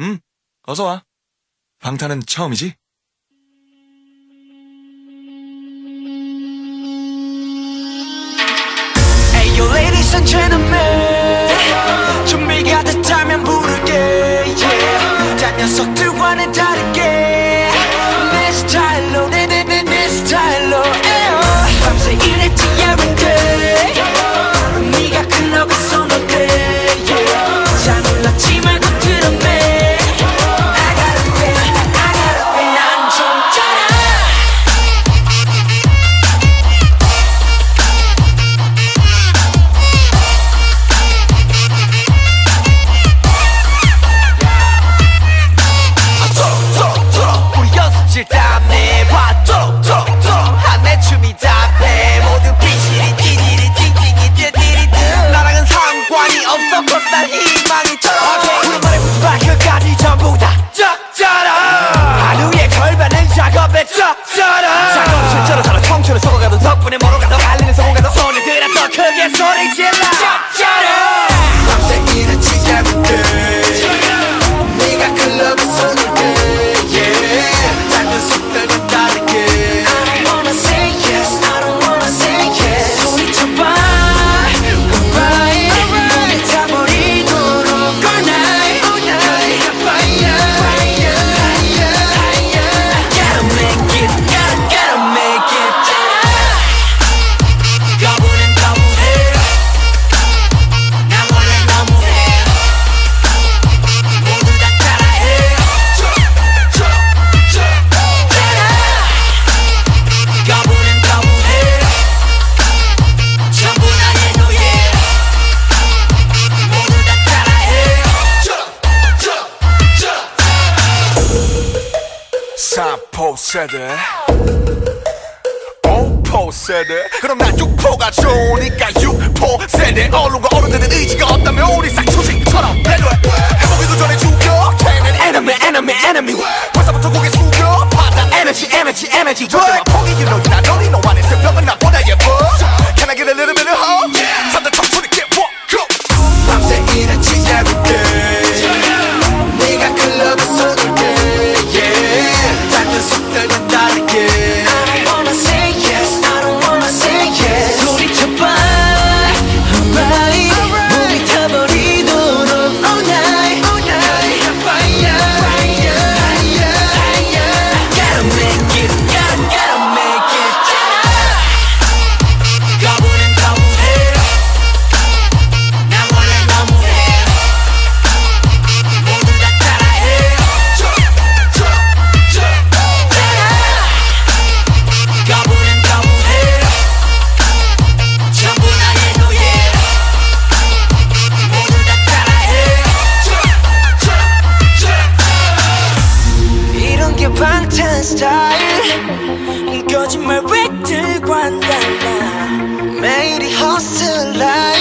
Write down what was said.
응, 어서 와. 방탄은 처음이지? 준비가 됐다면 부를게 yeah. 다 녀석들과는 다르게 때려 더 크게 소리 질러. 짭짤해 3포 세대 5포 세대 그럼 난 6포가 좋으니까 6포 세대 언론과 어른들은 의지가 없다면 우리 싹초식처럼 내려 해보기도 전에 죽여. 걔는 enemy enemy enemy. 벌써부터 고개 숙여. 받아 에너지 에너지 에너지 절대 포기 you know 스타일. 거짓말 왜 들고 한다 매일이 허슬라